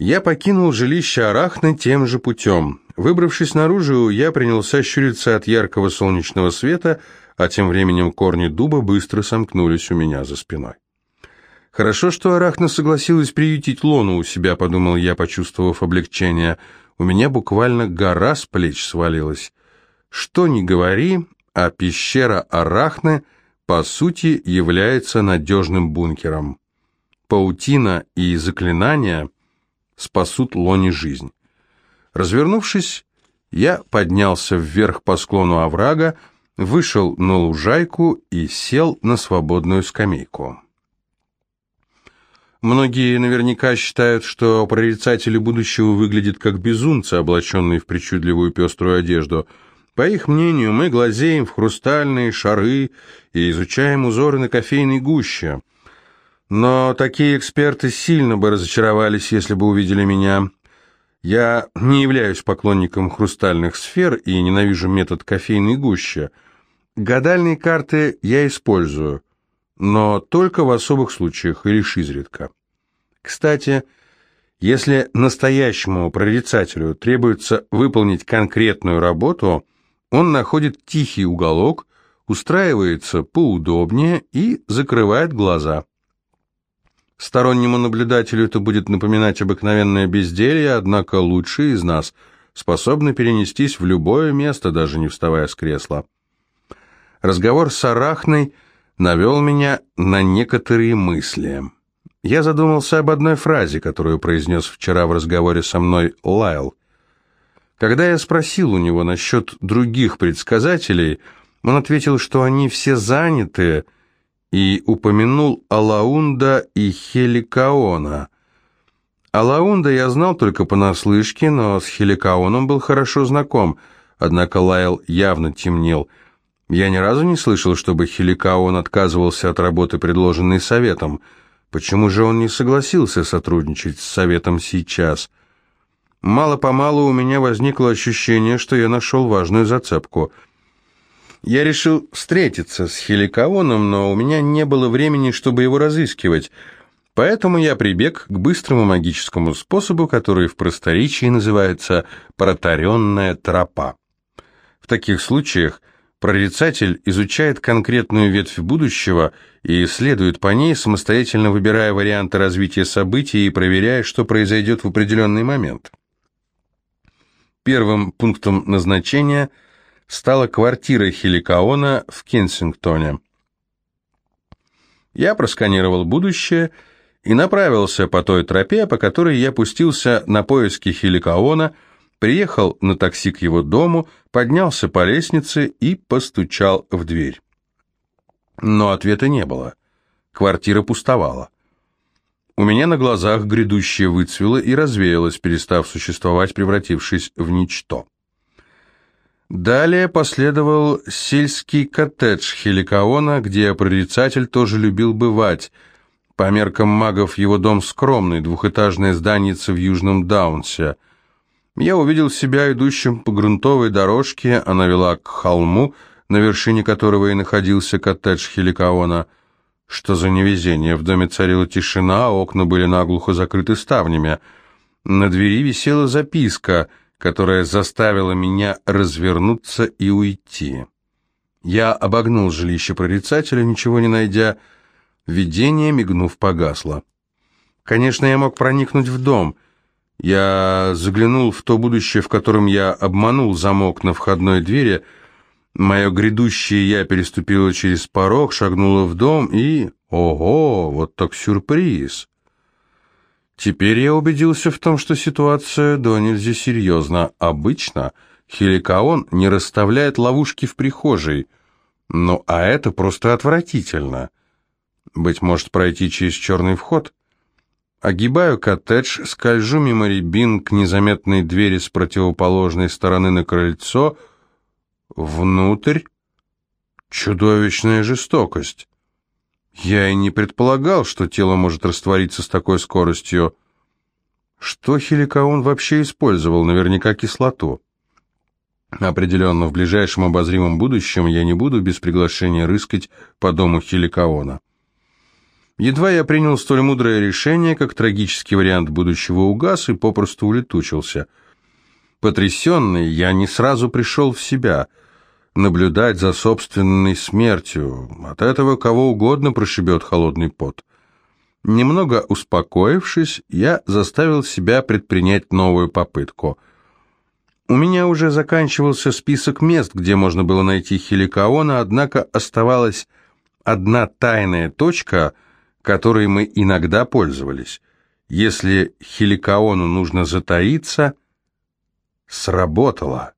Я покинул жилище Арахны тем же путем. Выбравшись наружу, я принялся щуриться от яркого солнечного света, а тем временем корни дуба быстро сомкнулись у меня за спиной. «Хорошо, что Арахна согласилась приютить Лону у себя», — подумал я, почувствовав облегчение. «У меня буквально гора с плеч свалилась. Что ни говори, а пещера Арахны, по сути, является надежным бункером. Паутина и заклинания спасут Лоне жизнь». Развернувшись, я поднялся вверх по склону оврага, вышел на лужайку и сел на свободную скамейку. Многие наверняка считают, что прорицатели будущего выглядят как безумцы, облаченные в причудливую пеструю одежду. По их мнению, мы глазеем в хрустальные шары и изучаем узоры на кофейной гуще. Но такие эксперты сильно бы разочаровались, если бы увидели меня. Я не являюсь поклонником хрустальных сфер и ненавижу метод кофейной гущи. Гадальные карты я использую, но только в особых случаях и лишь изредка. Кстати, если настоящему прорицателю требуется выполнить конкретную работу, он находит тихий уголок, устраивается поудобнее и закрывает глаза. Стороннему наблюдателю это будет напоминать обыкновенное безделье, однако лучшие из нас способны перенестись в любое место, даже не вставая с кресла. Разговор с Арахной навел меня на некоторые мысли. Я задумался об одной фразе, которую произнес вчера в разговоре со мной Лайл. Когда я спросил у него насчет других предсказателей, он ответил, что они все заняты, и упомянул Алаунда и Хеликаона. Алаунда я знал только понаслышке, но с Хеликаоном был хорошо знаком, однако Лайл явно темнел. Я ни разу не слышал, чтобы Хеликаон отказывался от работы, предложенной советом. Почему же он не согласился сотрудничать с советом сейчас? Мало-помалу у меня возникло ощущение, что я нашел важную зацепку – я решил встретиться с Хеликаоном, но у меня не было времени, чтобы его разыскивать, поэтому я прибег к быстрому магическому способу, который в просторечии называется «протаренная тропа». В таких случаях прорицатель изучает конкретную ветвь будущего и следует по ней, самостоятельно выбирая варианты развития событий и проверяя, что произойдет в определенный момент. Первым пунктом назначения – стала квартира Хеликаона в Кенсингтоне. Я просканировал будущее и направился по той тропе, по которой я пустился на поиски Хеликаона, приехал на такси к его дому, поднялся по лестнице и постучал в дверь. Но ответа не было. Квартира пустовала. У меня на глазах грядущее выцвело и развеялось, перестав существовать, превратившись в ничто. Далее последовал сельский коттедж Хеликаона, где прорицатель тоже любил бывать. По меркам магов его дом скромный, двухэтажная зданица в Южном Даунсе. Я увидел себя идущим по грунтовой дорожке, она вела к холму, на вершине которого и находился коттедж Хеликаона. Что за невезение, в доме царила тишина, окна были наглухо закрыты ставнями. На двери висела записка — которая заставила меня развернуться и уйти. Я обогнул жилище прорицателя, ничего не найдя. Видение, мигнув, погасло. Конечно, я мог проникнуть в дом. Я заглянул в то будущее, в котором я обманул замок на входной двери. Мое грядущее я переступила через порог, шагнула в дом и... Ого, вот так сюрприз! Теперь я убедился в том, что ситуация до нельзя серьезна. Обычно Хеликаон не расставляет ловушки в прихожей. Ну, а это просто отвратительно. Быть может, пройти через черный вход? Огибаю коттедж, скольжу мимо рябин к незаметной двери с противоположной стороны на крыльцо. Внутрь чудовищная жестокость. Я и не предполагал, что тело может раствориться с такой скоростью. Что Хеликаон вообще использовал? Наверняка кислоту. Определенно, в ближайшем обозримом будущем я не буду без приглашения рыскать по дому Хеликаона. Едва я принял столь мудрое решение, как трагический вариант будущего угас и попросту улетучился. Потрясенный, я не сразу пришел в себя. Наблюдать за собственной смертью, от этого кого угодно прошибет холодный пот. Немного успокоившись, я заставил себя предпринять новую попытку. У меня уже заканчивался список мест, где можно было найти хеликаона, однако оставалась одна тайная точка, которой мы иногда пользовались. Если хеликаону нужно затаиться, сработало.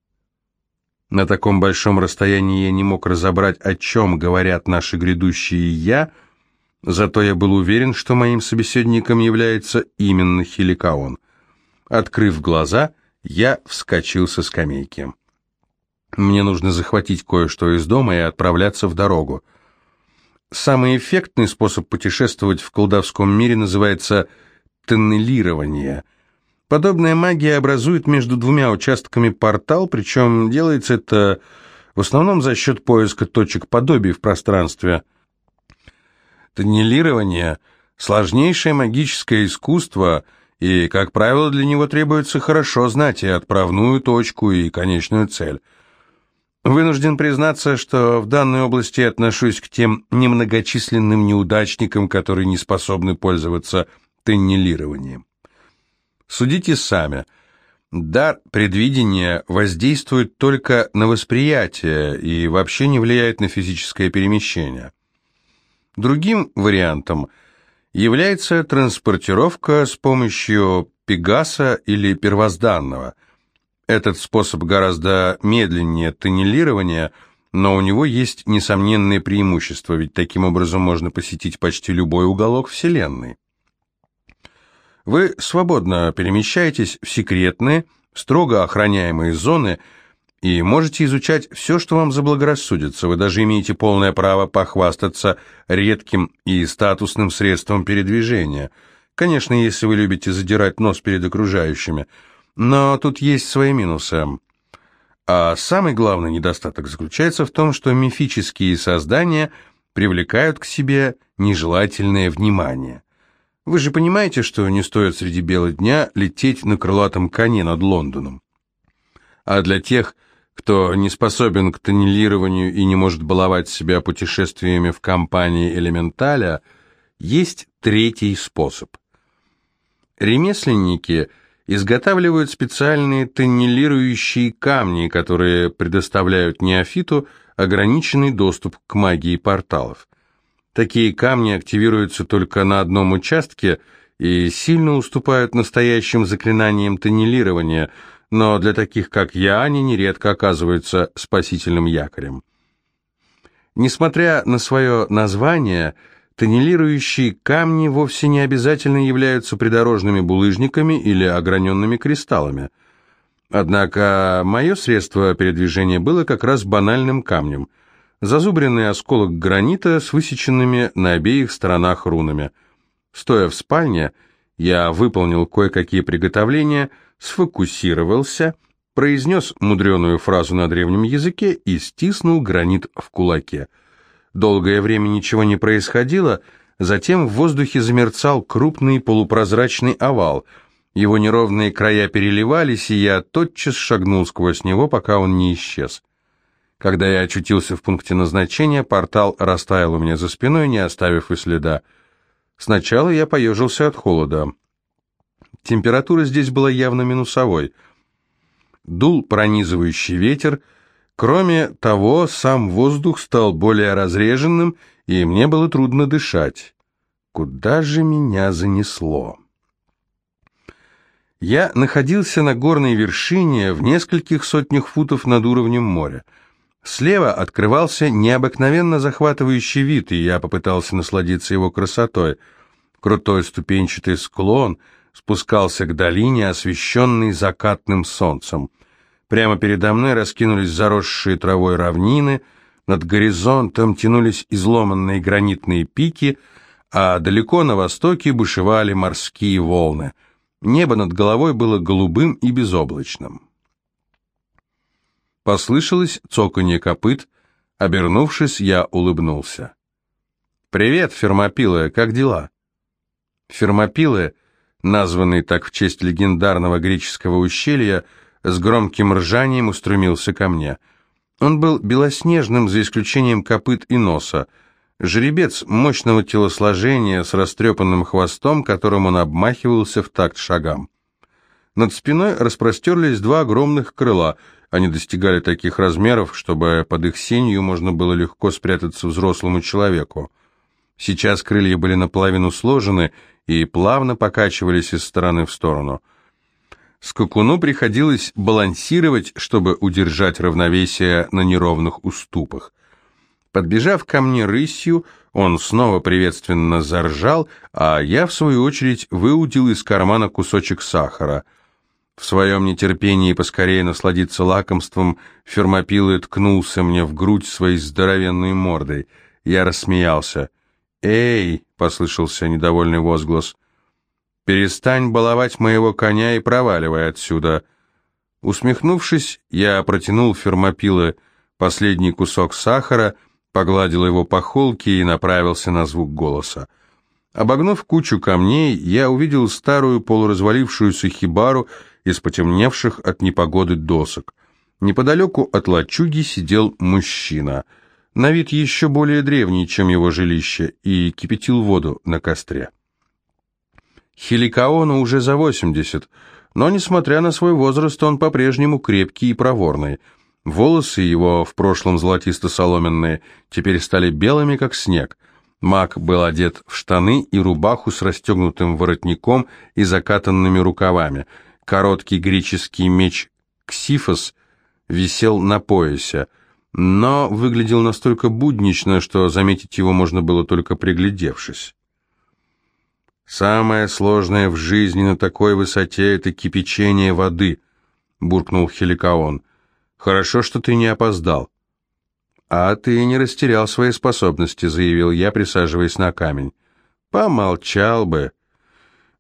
На таком большом расстоянии я не мог разобрать, о чем говорят наши грядущие «я», Зато я был уверен, что моим собеседником является именно Хеликаон. Открыв глаза, я вскочил со скамейки. Мне нужно захватить кое-что из дома и отправляться в дорогу. Самый эффектный способ путешествовать в колдовском мире называется тоннелирование. Подобная магия образует между двумя участками портал, причем делается это в основном за счет поиска точек подобий в пространстве – Тоннелирование – сложнейшее магическое искусство, и, как правило, для него требуется хорошо знать и отправную точку, и конечную цель. Вынужден признаться, что в данной области отношусь к тем немногочисленным неудачникам, которые не способны пользоваться тоннелированием. Судите сами. Дар предвидения воздействует только на восприятие и вообще не влияет на физическое перемещение. Другим вариантом является транспортировка с помощью Пегаса или первозданного. Этот способ гораздо медленнее тоннелирования, но у него есть несомненные преимущества, ведь таким образом можно посетить почти любой уголок Вселенной. Вы свободно перемещаетесь в секретные, строго охраняемые зоны – и можете изучать все, что вам заблагорассудится. Вы даже имеете полное право похвастаться редким и статусным средством передвижения. Конечно, если вы любите задирать нос перед окружающими. Но тут есть свои минусы. А самый главный недостаток заключается в том, что мифические создания привлекают к себе нежелательное внимание. Вы же понимаете, что не стоит среди бела дня лететь на крылатом коне над Лондоном. А для тех, кто не способен к тоннелированию и не может баловать себя путешествиями в компании элементаля, есть третий способ. Ремесленники изготавливают специальные тоннелирующие камни, которые предоставляют неофиту ограниченный доступ к магии порталов. Такие камни активируются только на одном участке и сильно уступают настоящим заклинаниям тоннелирования – но для таких, как я, они нередко оказываются спасительным якорем. Несмотря на свое название, тоннелирующие камни вовсе не обязательно являются придорожными булыжниками или ограненными кристаллами. Однако мое средство передвижения было как раз банальным камнем. Зазубренный осколок гранита с высеченными на обеих сторонах рунами. Стоя в спальне, я выполнил кое-какие приготовления – сфокусировался, произнес мудреную фразу на древнем языке и стиснул гранит в кулаке. Долгое время ничего не происходило, затем в воздухе замерцал крупный полупрозрачный овал. Его неровные края переливались, и я тотчас шагнул сквозь него, пока он не исчез. Когда я очутился в пункте назначения, портал растаял у меня за спиной, не оставив и следа. Сначала я поежился от холода. Температура здесь была явно минусовой. Дул пронизывающий ветер. Кроме того, сам воздух стал более разреженным, и мне было трудно дышать. Куда же меня занесло? Я находился на горной вершине в нескольких сотнях футов над уровнем моря. Слева открывался необыкновенно захватывающий вид, и я попытался насладиться его красотой. Крутой ступенчатый склон — спускался к долине, освещенной закатным солнцем. Прямо передо мной раскинулись заросшие травой равнины, над горизонтом тянулись изломанные гранитные пики, а далеко на востоке бушевали морские волны. Небо над головой было голубым и безоблачным. Послышалось цоканье копыт, обернувшись, я улыбнулся. «Привет, Фермопилы, как дела?» Фермопилы, названный так в честь легендарного греческого ущелья, с громким ржанием устремился ко мне. Он был белоснежным, за исключением копыт и носа. Жеребец мощного телосложения с растрепанным хвостом, которым он обмахивался в такт шагам. Над спиной распростерлись два огромных крыла. Они достигали таких размеров, чтобы под их сенью можно было легко спрятаться взрослому человеку. Сейчас крылья были наполовину сложены и плавно покачивались из стороны в сторону. Скакуну приходилось балансировать, чтобы удержать равновесие на неровных уступах. Подбежав ко мне рысью, он снова приветственно заржал, а я, в свою очередь, выудил из кармана кусочек сахара. В своем нетерпении поскорее насладиться лакомством, Фермопилы ткнулся мне в грудь своей здоровенной мордой. Я рассмеялся. «Эй!» — послышался недовольный возглас. «Перестань баловать моего коня и проваливай отсюда». Усмехнувшись, я протянул Фермопилы последний кусок сахара, погладил его по холке и направился на звук голоса. Обогнув кучу камней, я увидел старую полуразвалившуюся хибару из потемневших от непогоды досок. Неподалеку от лачуги сидел мужчина, на вид еще более древний, чем его жилище, и кипятил воду на костре. Хеликаону уже за 80, но, несмотря на свой возраст, он по-прежнему крепкий и проворный. Волосы его, в прошлом золотисто-соломенные, теперь стали белыми, как снег. Маг был одет в штаны и рубаху с расстегнутым воротником и закатанными рукавами. Короткий греческий меч «Ксифос» висел на поясе, но выглядел настолько буднично, что заметить его можно было только приглядевшись. «Самое сложное в жизни на такой высоте — это кипячение воды», — буркнул Хеликаон. «Хорошо, что ты не опоздал». «А ты не растерял свои способности», — заявил я, присаживаясь на камень. «Помолчал бы.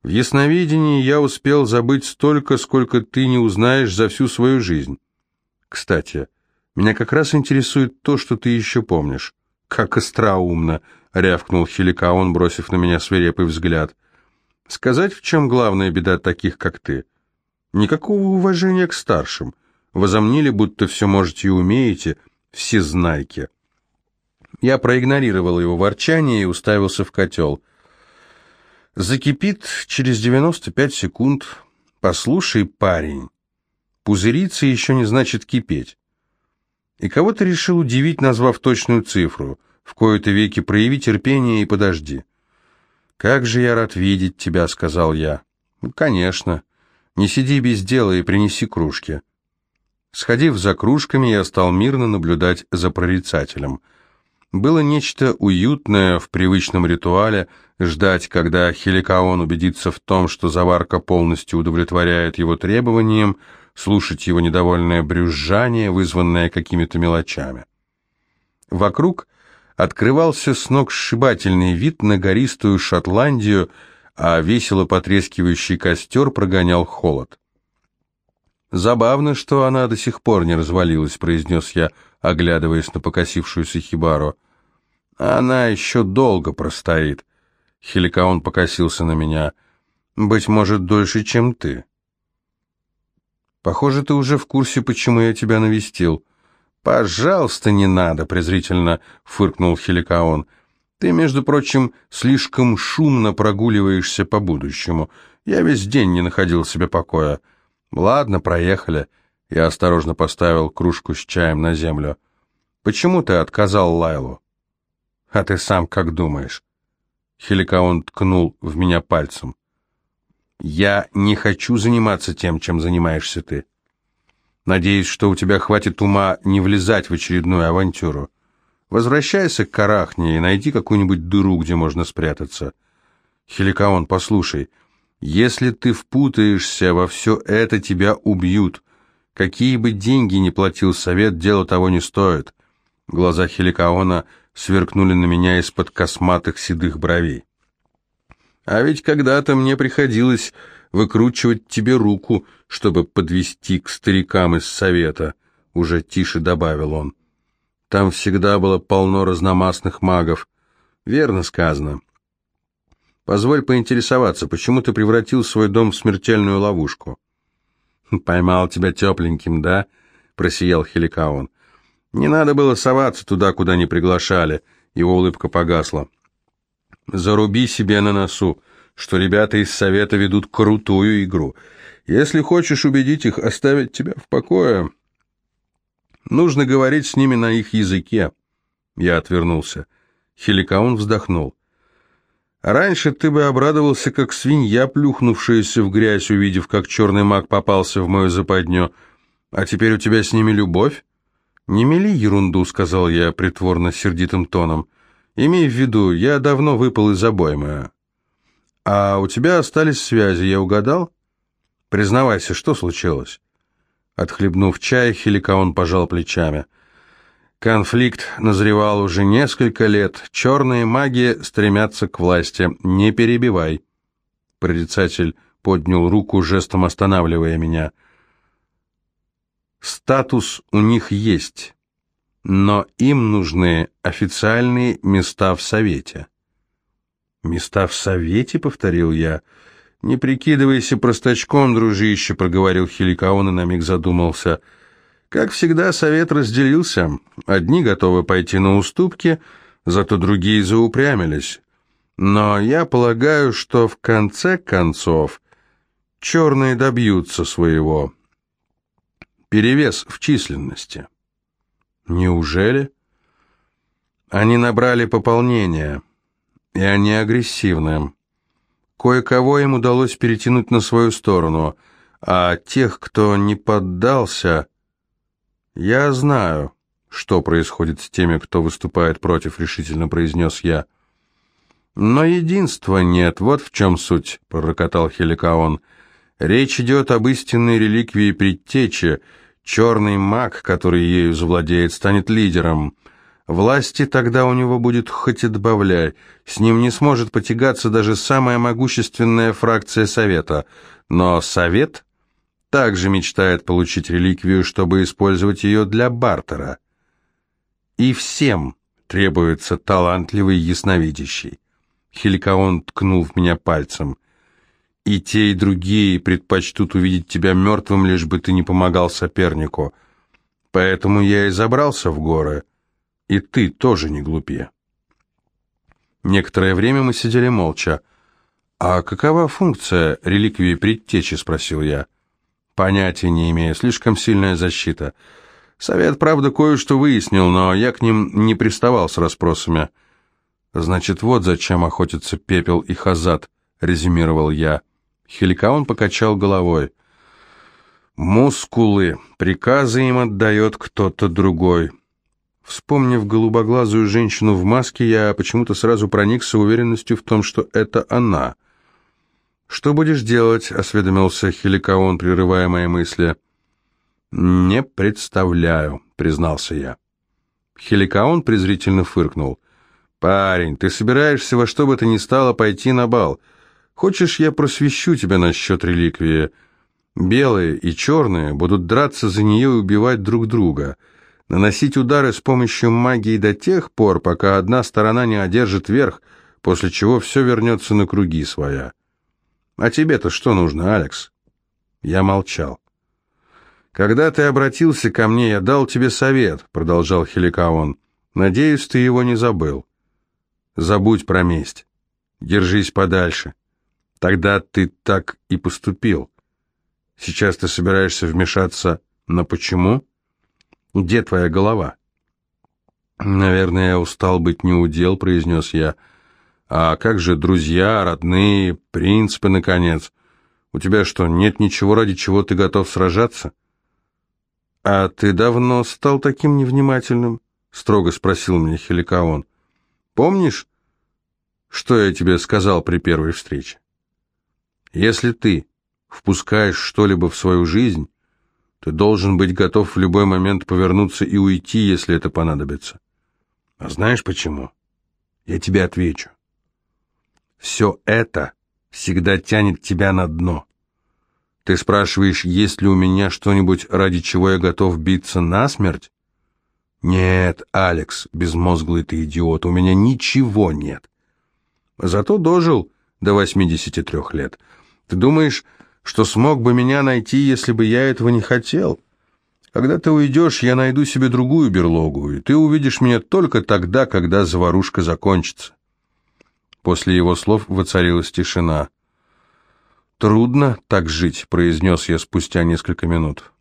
В ясновидении я успел забыть столько, сколько ты не узнаешь за всю свою жизнь. Кстати, меня как раз интересует то, что ты еще помнишь». «Как остроумно!» — рявкнул Хеликаон, бросив на меня свирепый взгляд. Сказать, в чем главная беда таких, как ты? Никакого уважения к старшим. Возомнили, будто все можете и умеете, все знайки. Я проигнорировал его ворчание и уставился в котел. Закипит через 95 секунд. Послушай, парень, пузыриться еще не значит кипеть. И кого ты решил удивить, назвав точную цифру? В кои-то веки прояви терпение и подожди. «Как же я рад видеть тебя», — сказал я. «Ну, «Конечно. Не сиди без дела и принеси кружки». Сходив за кружками, я стал мирно наблюдать за прорицателем. Было нечто уютное в привычном ритуале, ждать, когда Хеликаон убедится в том, что заварка полностью удовлетворяет его требованиям, слушать его недовольное брюзжание, вызванное какими-то мелочами. Вокруг открывался с ног сшибательный вид на гористую Шотландию, а весело потрескивающий костер прогонял холод. «Забавно, что она до сих пор не развалилась», — произнес я, оглядываясь на покосившуюся хибару. «Она еще долго простоит». Хеликаон покосился на меня. «Быть может, дольше, чем ты». «Похоже, ты уже в курсе, почему я тебя навестил». «Пожалуйста, не надо», — презрительно фыркнул Хеликаон. «Ты, между прочим, слишком шумно прогуливаешься по будущему. Я весь день не находил себе покоя». «Ладно, проехали». Я осторожно поставил кружку с чаем на землю. «Почему ты отказал Лайлу?» «А ты сам как думаешь?» Хеликаон ткнул в меня пальцем. «Я не хочу заниматься тем, чем занимаешься ты. Надеюсь, что у тебя хватит ума не влезать в очередную авантюру. Возвращайся к Карахне и найди какую-нибудь дыру, где можно спрятаться. Хеликаон, послушай, если ты впутаешься во все это, тебя убьют. Какие бы деньги ни платил совет, дело того не стоит. Глаза Хеликаона сверкнули на меня из-под косматых седых бровей. А ведь когда-то мне приходилось выкручивать тебе руку, чтобы подвести к старикам из совета», — уже тише добавил он. «Там всегда было полно разномастных магов. Верно сказано. Позволь поинтересоваться, почему ты превратил свой дом в смертельную ловушку? Поймал тебя тепленьким, да? Просиял Хеликаон. Не надо было соваться туда, куда не приглашали. Его улыбка погасла. Заруби себе на носу, что ребята из совета ведут крутую игру. Если хочешь убедить их оставить тебя в покое, нужно говорить с ними на их языке. Я отвернулся. Хеликаун вздохнул. Раньше ты бы обрадовался, как свинья, плюхнувшаяся в грязь, увидев, как черный маг попался в мою западню. А теперь у тебя с ними любовь? Не мели ерунду, сказал я притворно сердитым тоном. Имей в виду, я давно выпал из обоймы. А у тебя остались связи, я угадал? Признавайся, что случилось? Отхлебнув чай, Хеликаон пожал плечами. — Конфликт назревал уже несколько лет. Черные маги стремятся к власти. Не перебивай. Прорицатель поднял руку, жестом останавливая меня. Статус у них есть, но им нужны официальные места в Совете. «Места в Совете?» — повторил я. «Не прикидывайся простачком, дружище», — проговорил Хеликаон и на миг задумался — как всегда, совет разделился. Одни готовы пойти на уступки, зато другие заупрямились. Но я полагаю, что в конце концов черные добьются своего. Перевес в численности. Неужели? Они набрали пополнение, и они агрессивны. Кое-кого им удалось перетянуть на свою сторону, а тех, кто не поддался, «Я знаю, что происходит с теми, кто выступает против», — решительно произнес я. «Но единства нет, вот в чем суть», — пророкотал Хеликаон. «Речь идет об истинной реликвии предтечи. Черный маг, который ею завладеет, станет лидером. Власти тогда у него будет хоть и добавляй. С ним не сможет потягаться даже самая могущественная фракция Совета. Но Совет также мечтает получить реликвию, чтобы использовать ее для бартера. И всем требуется талантливый ясновидящий. Хеликаон ткнул в меня пальцем. И те, и другие предпочтут увидеть тебя мертвым, лишь бы ты не помогал сопернику. Поэтому я и забрался в горы. И ты тоже не глупее. Некоторое время мы сидели молча. «А какова функция реликвии предтечи?» — спросил я. Понятия не имею, слишком сильная защита. Совет, правда, кое-что выяснил, но я к ним не приставал с расспросами. Значит, вот зачем охотятся Пепел и Хазат, резюмировал я. Хеликаон покачал головой. Мускулы. Приказы им отдает кто-то другой. Вспомнив голубоглазую женщину в маске, я почему-то сразу проникся уверенностью в том, что это она — «Что будешь делать?» — осведомился Хеликаон, прерывая мои мысли. «Не представляю», — признался я. Хеликаон презрительно фыркнул. «Парень, ты собираешься во что бы то ни стало пойти на бал. Хочешь, я просвещу тебя насчет реликвии? Белые и черные будут драться за нее и убивать друг друга, наносить удары с помощью магии до тех пор, пока одна сторона не одержит верх, после чего все вернется на круги своя». «А тебе-то что нужно, Алекс?» Я молчал. «Когда ты обратился ко мне, я дал тебе совет», — продолжал Хеликаон. «Надеюсь, ты его не забыл. Забудь про месть. Держись подальше. Тогда ты так и поступил. Сейчас ты собираешься вмешаться, но почему? Где твоя голова?» «Наверное, я устал быть неудел», — произнес я. А как же друзья, родные, принципы, наконец? У тебя что, нет ничего, ради чего ты готов сражаться? А ты давно стал таким невнимательным? Строго спросил меня Хеликаон. Помнишь, что я тебе сказал при первой встрече? Если ты впускаешь что-либо в свою жизнь, ты должен быть готов в любой момент повернуться и уйти, если это понадобится. А знаешь почему? Я тебе отвечу. Все это всегда тянет тебя на дно. Ты спрашиваешь, есть ли у меня что-нибудь, ради чего я готов биться насмерть? «Нет, Алекс, безмозглый ты идиот, у меня ничего нет». Зато дожил до 83 лет. Ты думаешь, что смог бы меня найти, если бы я этого не хотел? Когда ты уйдешь, я найду себе другую берлогу, и ты увидишь меня только тогда, когда заварушка закончится. После его слов воцарилась тишина. «Трудно так жить», — произнес я спустя несколько минут.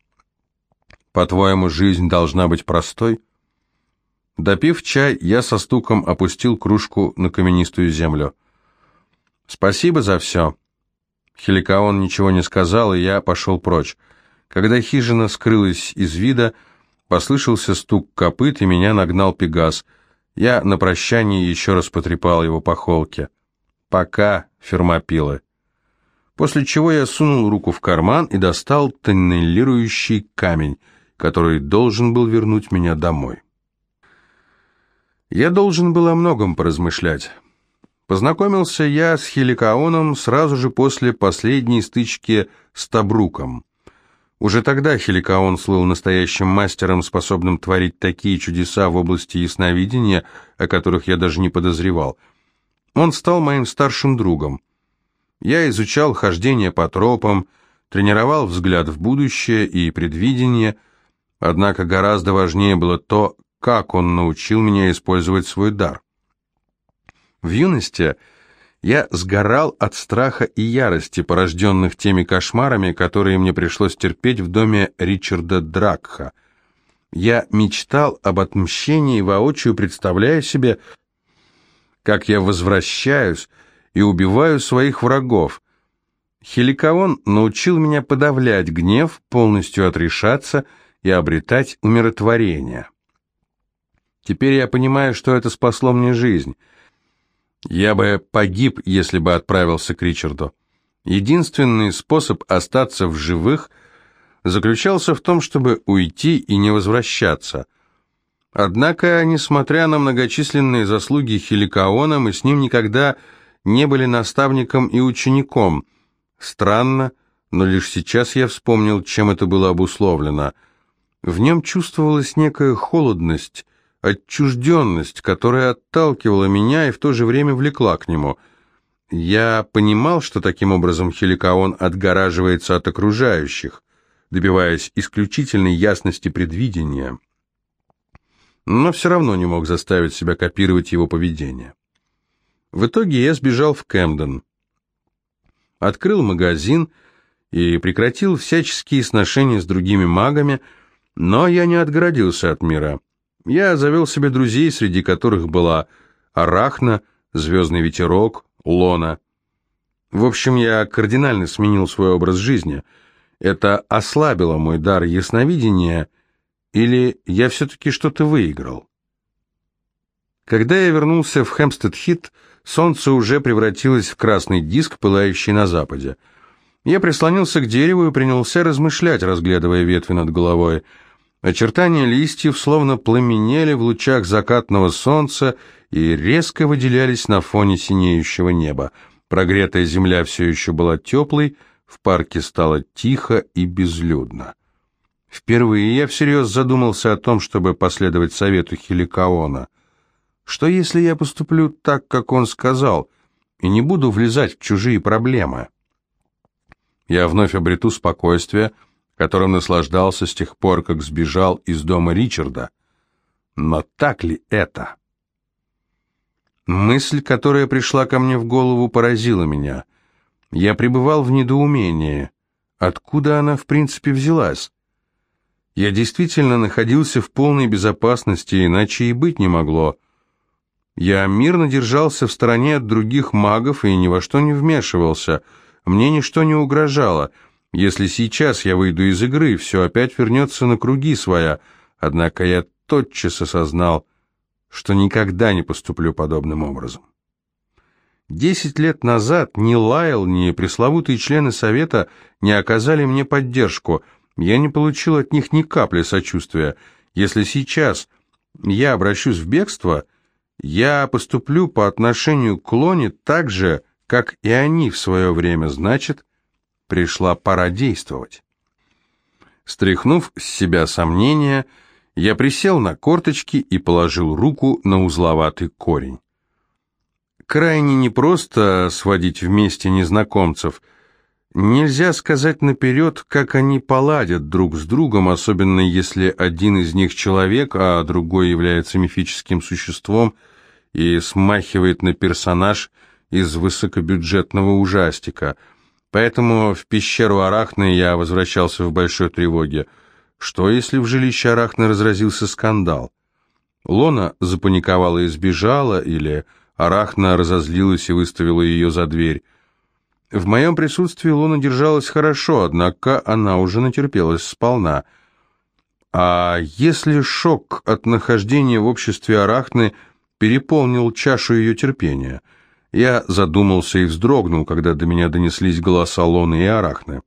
«По-твоему, жизнь должна быть простой?» Допив чай, я со стуком опустил кружку на каменистую землю. «Спасибо за все». Хеликаон ничего не сказал, и я пошел прочь. Когда хижина скрылась из вида, послышался стук копыт, и меня нагнал Пегас. Я на прощание еще раз потрепал его по холке. «Пока, фермопилы». После чего я сунул руку в карман и достал тоннелирующий камень, который должен был вернуть меня домой. Я должен был о многом поразмышлять. Познакомился я с Хеликаоном сразу же после последней стычки с Табруком. Уже тогда Хеликаон слыл настоящим мастером, способным творить такие чудеса в области ясновидения, о которых я даже не подозревал. Он стал моим старшим другом. Я изучал хождение по тропам, тренировал взгляд в будущее и предвидение, однако гораздо важнее было то, как он научил меня использовать свой дар. В юности я сгорал от страха и ярости, порожденных теми кошмарами, которые мне пришлось терпеть в доме Ричарда Дракха. Я мечтал об отмщении, воочию представляя себе, как я возвращаюсь и убиваю своих врагов. Хеликаон научил меня подавлять гнев, полностью отрешаться и обретать умиротворение. Теперь я понимаю, что это спасло мне жизнь. Я бы погиб, если бы отправился к Ричарду. Единственный способ остаться в живых заключался в том, чтобы уйти и не возвращаться. Однако, несмотря на многочисленные заслуги Хеликаона, мы с ним никогда не были наставником и учеником. Странно, но лишь сейчас я вспомнил, чем это было обусловлено. В нем чувствовалась некая холодность, отчужденность, которая отталкивала меня и в то же время влекла к нему. Я понимал, что таким образом Хеликаон отгораживается от окружающих, добиваясь исключительной ясности предвидения, но все равно не мог заставить себя копировать его поведение. В итоге я сбежал в Кэмден, открыл магазин и прекратил всяческие сношения с другими магами, но я не отгородился от мира. Я завел себе друзей, среди которых была Арахна, Звездный ветерок, Лона. В общем, я кардинально сменил свой образ жизни. Это ослабило мой дар ясновидения, или я все-таки что-то выиграл? Когда я вернулся в Хэмпстед-Хит, солнце уже превратилось в красный диск, пылающий на западе. Я прислонился к дереву и принялся размышлять, разглядывая ветви над головой. Очертания листьев словно пламенели в лучах закатного солнца и резко выделялись на фоне синеющего неба. Прогретая земля все еще была теплой, в парке стало тихо и безлюдно. Впервые я всерьез задумался о том, чтобы последовать совету Хеликаона. Что если я поступлю так, как он сказал, и не буду влезать в чужие проблемы? Я вновь обрету спокойствие, — которым наслаждался с тех пор, как сбежал из дома Ричарда. Но так ли это? Мысль, которая пришла ко мне в голову, поразила меня. Я пребывал в недоумении. Откуда она, в принципе, взялась? Я действительно находился в полной безопасности, иначе и быть не могло. Я мирно держался в стороне от других магов и ни во что не вмешивался. Мне ничто не угрожало — если сейчас я выйду из игры, все опять вернется на круги своя, однако я тотчас осознал, что никогда не поступлю подобным образом. Десять лет назад ни Лайл, ни пресловутые члены Совета не оказали мне поддержку, я не получил от них ни капли сочувствия. Если сейчас я обращусь в бегство, я поступлю по отношению к Лоне так же, как и они в свое время, значит, Пришла пора действовать. Стряхнув с себя сомнения, Я присел на корточки и положил руку на узловатый корень. Крайне непросто сводить вместе незнакомцев. Нельзя сказать наперед, как они поладят друг с другом, особенно если один из них человек, а другой является мифическим существом и смахивает на персонаж из высокобюджетного ужастика. Поэтому в пещеру Арахны я возвращался в большой тревоге. Что, если в жилище Арахны разразился скандал? Лона запаниковала и сбежала, или Арахна разозлилась и выставила ее за дверь. В моем присутствии Луна держалась хорошо, однако она уже натерпелась сполна. А если шок от нахождения в обществе Арахны переполнил чашу ее терпения? Я задумался и вздрогнул, когда до меня донеслись голоса Луны и Арахны.